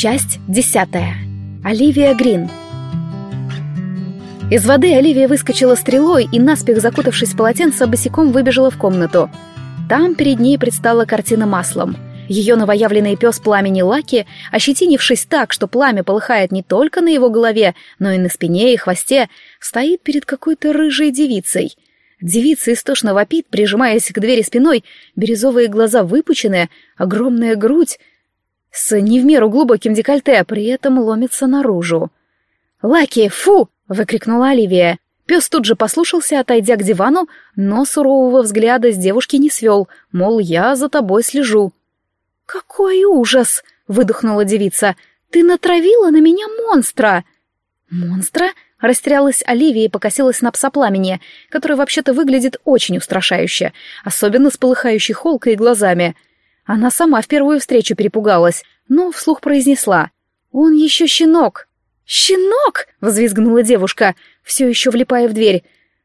Часть десятая. Оливия Грин. Из воды Оливия выскочила стрелой и, наспех закутавшись в полотенце, босиком выбежала в комнату. Там перед ней предстала картина маслом. Ее новоявленный пес пламени Лаки, ощетинившись так, что пламя полыхает не только на его голове, но и на спине и хвосте, стоит перед какой-то рыжей девицей. Девица истошно вопит, прижимаясь к двери спиной, бирюзовые глаза выпучены, огромная грудь — с не в меру глубоким декольте, а при этом ломится наружу. «Лаки, фу!» — выкрикнула Оливия. Пес тут же послушался, отойдя к дивану, но сурового взгляда с девушки не свел, мол, я за тобой слежу. «Какой ужас!» — выдохнула девица. «Ты натравила на меня монстра!» «Монстра?» — растерялась Оливия и покосилась на пса который вообще-то выглядит очень устрашающе, особенно с полыхающей холкой и глазами — она сама в первую встречу перепугалась, но вслух произнесла. «Он еще щенок!» «Щенок!» — взвизгнула девушка, все еще влипая в дверь.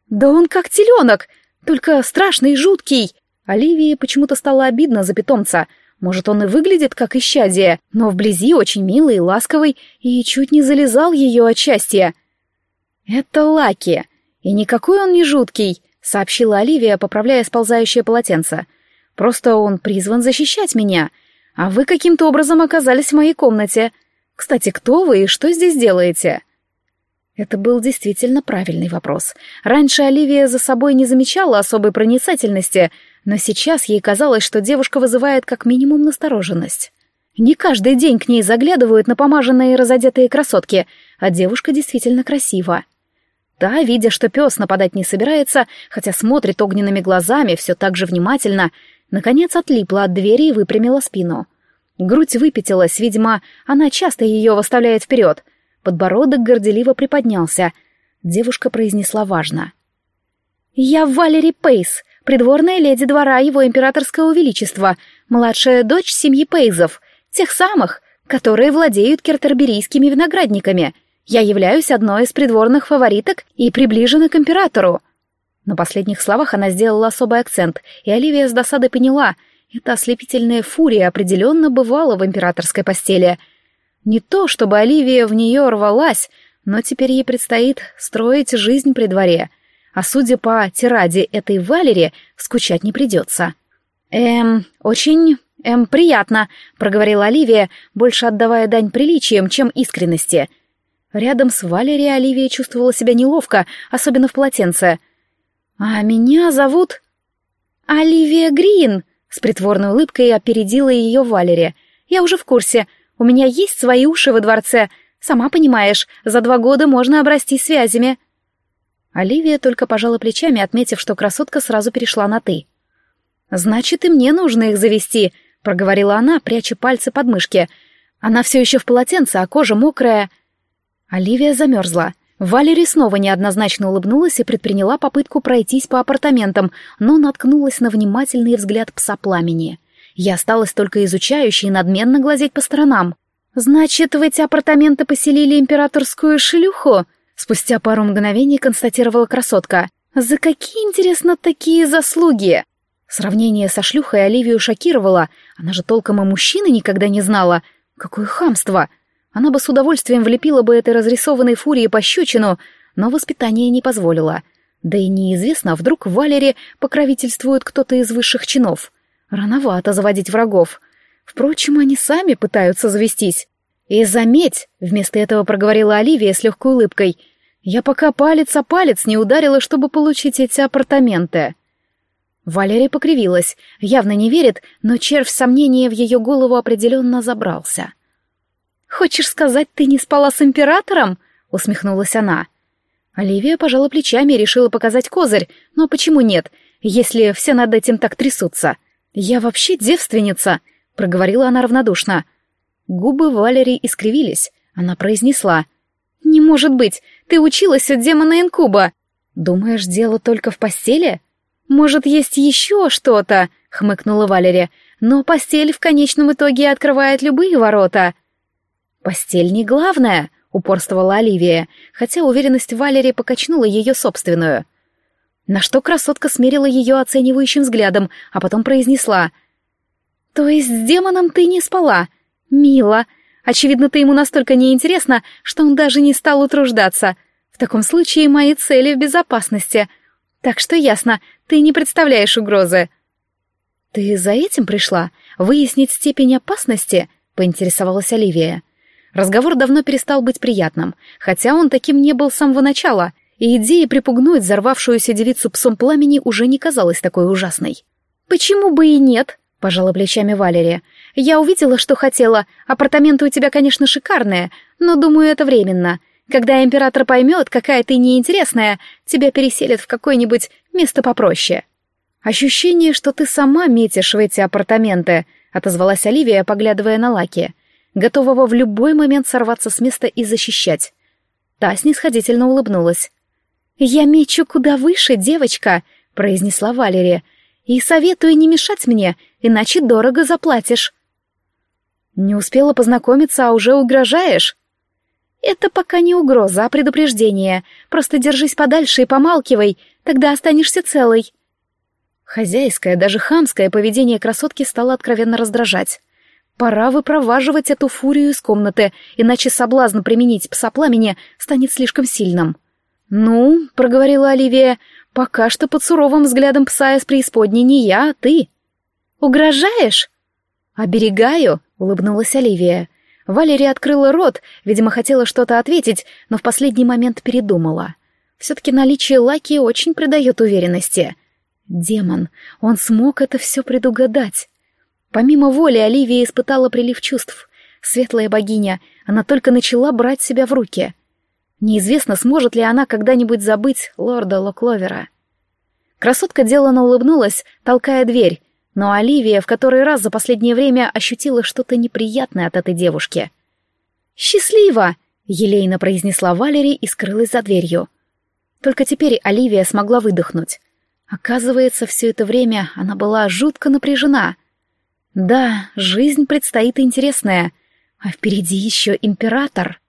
«Да он как теленок, только страшный и жуткий!» Оливии почему-то стало обидно за питомца. Может, он и выглядит как исчадие, но вблизи очень милый и ласковый, и чуть не залезал ее от счастья. «Это Лаки, и никакой он не жуткий», — сообщила Оливия, поправляя сползающее полотенце. Просто он призван защищать меня. А вы каким-то образом оказались в моей комнате. Кстати, кто вы и что здесь делаете?» Это был действительно правильный вопрос. Раньше Оливия за собой не замечала особой проницательности, но сейчас ей казалось, что девушка вызывает как минимум настороженность. Не каждый день к ней заглядывают напомаженные и разодетые красотки, а девушка действительно красива. Та, видя, что пес нападать не собирается, хотя смотрит огненными глазами все так же внимательно, наконец отлипла от двери и выпрямила спину. Грудь выпятилась, видимо, она часто ее выставляет вперед. Подбородок горделиво приподнялся. Девушка произнесла важно. «Я Валери Пейс, придворная леди двора его императорского величества, младшая дочь семьи Пейзов, тех самых, которые владеют кертерберийскими виноградниками. Я являюсь одной из придворных фавориток и приближена к императору. На последних словах она сделала особый акцент, и Оливия с досадой поняла, эта ослепительная фурия определенно бывала в императорской постели. Не то, чтобы Оливия в нее рвалась, но теперь ей предстоит строить жизнь при дворе, а судя по тираде этой Валере, скучать не придется. «Эм, очень, эм, приятно», — проговорила Оливия, больше отдавая дань приличиям, чем искренности. Рядом с Валерией Оливия чувствовала себя неловко, особенно в полотенце — «А меня зовут...» «Оливия Грин!» — с притворной улыбкой опередила ее Валери. «Я уже в курсе. У меня есть свои уши во дворце. Сама понимаешь, за два года можно обрасти связями». Оливия только пожала плечами, отметив, что красотка сразу перешла на «ты». «Значит, и мне нужно их завести», — проговорила она, пряча пальцы под мышки. «Она все еще в полотенце, а кожа мокрая». Оливия замерзла. Валери снова неоднозначно улыбнулась и предприняла попытку пройтись по апартаментам, но наткнулась на внимательный взгляд пса пламени. Я осталась только изучающей и надменно глазеть по сторонам. «Значит, в эти апартаменты поселили императорскую шлюху?» Спустя пару мгновений констатировала красотка. «За какие, интересно, такие заслуги?» Сравнение со шлюхой Оливию шокировало. Она же толком и мужчины никогда не знала. Какое хамство! Она бы с удовольствием влепила бы этой разрисованной фурии пощечину, но воспитание не позволило. Да и неизвестно, а вдруг Валере покровительствует кто-то из высших чинов. Рановато заводить врагов. Впрочем, они сами пытаются завестись. «И заметь», — вместо этого проговорила Оливия с легкой улыбкой, «я пока палец о палец не ударила, чтобы получить эти апартаменты». Валерия покривилась, явно не верит, но червь сомнения в ее голову определенно забрался. «Хочешь сказать, ты не спала с императором?» — усмехнулась она. Оливия пожала плечами и решила показать козырь, но почему нет, если все над этим так трясутся? «Я вообще девственница», — проговорила она равнодушно. Губы Валерии искривились. Она произнесла. «Не может быть, ты училась от демона Инкуба. Думаешь, дело только в постели?» «Может, есть еще что-то?» — хмыкнула Валерия. «Но постель в конечном итоге открывает любые ворота». «Постель не главное», — упорствовала Оливия, хотя уверенность Валерии покачнула ее собственную. На что красотка смерила ее оценивающим взглядом, а потом произнесла. «То есть с демоном ты не спала? Мило. Очевидно, ты ему настолько неинтересна, что он даже не стал утруждаться. В таком случае мои цели в безопасности. Так что ясно, ты не представляешь угрозы. Ты за этим пришла? Выяснить степень опасности? Поинтересовалась Оливия. Разговор давно перестал быть приятным, хотя он таким не был с самого начала, и идея припугнуть взорвавшуюся девицу псом пламени уже не казалась такой ужасной. «Почему бы и нет?» — пожала плечами Валерия. «Я увидела, что хотела. Апартаменты у тебя, конечно, шикарные, но, думаю, это временно. Когда император поймет, какая ты неинтересная, тебя переселят в какое-нибудь место попроще». «Ощущение, что ты сама метишь в эти апартаменты», — отозвалась Оливия, поглядывая на Лаки, готового в любой момент сорваться с места и защищать. Та снисходительно улыбнулась. «Я мечу куда выше, девочка», — произнесла Валерия, «и советую не мешать мне, иначе дорого заплатишь». «Не успела познакомиться, а уже угрожаешь?» «Это пока не угроза, а предупреждение. Просто держись подальше и помалкивай, тогда останешься целой». Хозяйское, даже хамское поведение красотки стало откровенно раздражать. Пора выпроваживать эту фурию из комнаты, иначе соблазн применить псопламени станет слишком сильным. «Ну», — проговорила Оливия, — «пока что под суровым взглядом пса из преисподней не я, а ты». «Угрожаешь?» «Оберегаю», — улыбнулась Оливия. Валерия открыла рот, видимо, хотела что-то ответить, но в последний момент передумала. Все-таки наличие Лаки очень придает уверенности. Демон, он смог это все предугадать. Помимо воли Оливия испытала прилив чувств. Светлая богиня, она только начала брать себя в руки. Неизвестно, сможет ли она когда-нибудь забыть лорда Локловера. Красотка делано улыбнулась, толкая дверь, но Оливия в который раз за последнее время ощутила что-то неприятное от этой девушки. «Счастливо!» — елейно произнесла Валери и скрылась за дверью. Только теперь Оливия смогла выдохнуть. Оказывается, все это время она была жутко напряжена. Да, жизнь предстоит интересная, а впереди еще император.